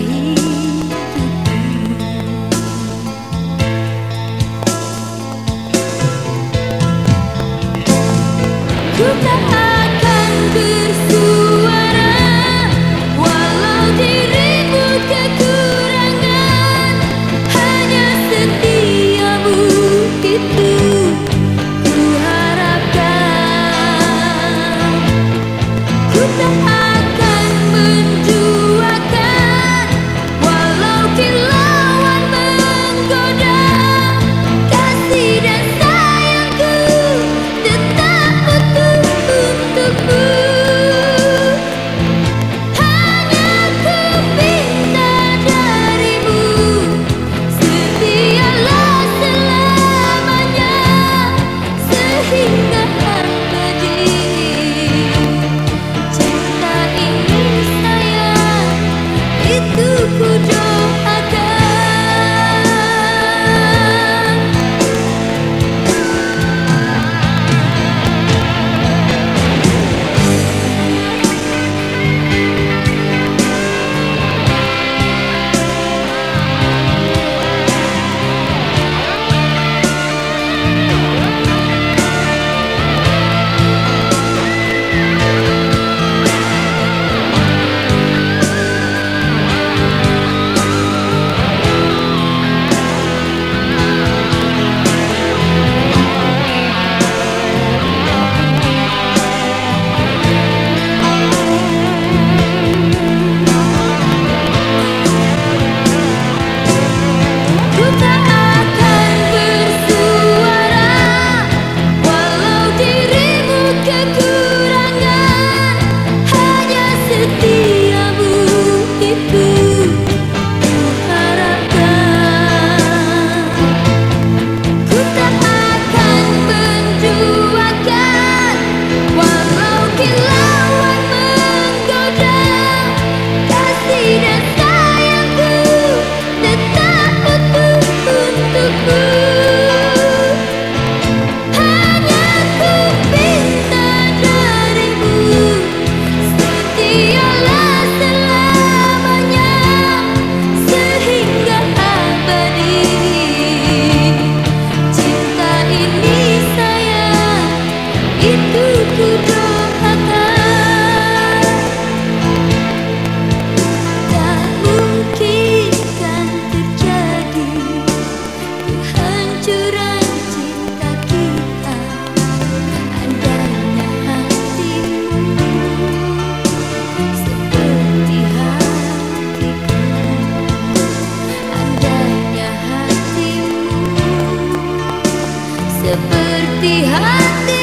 I. seperti hati.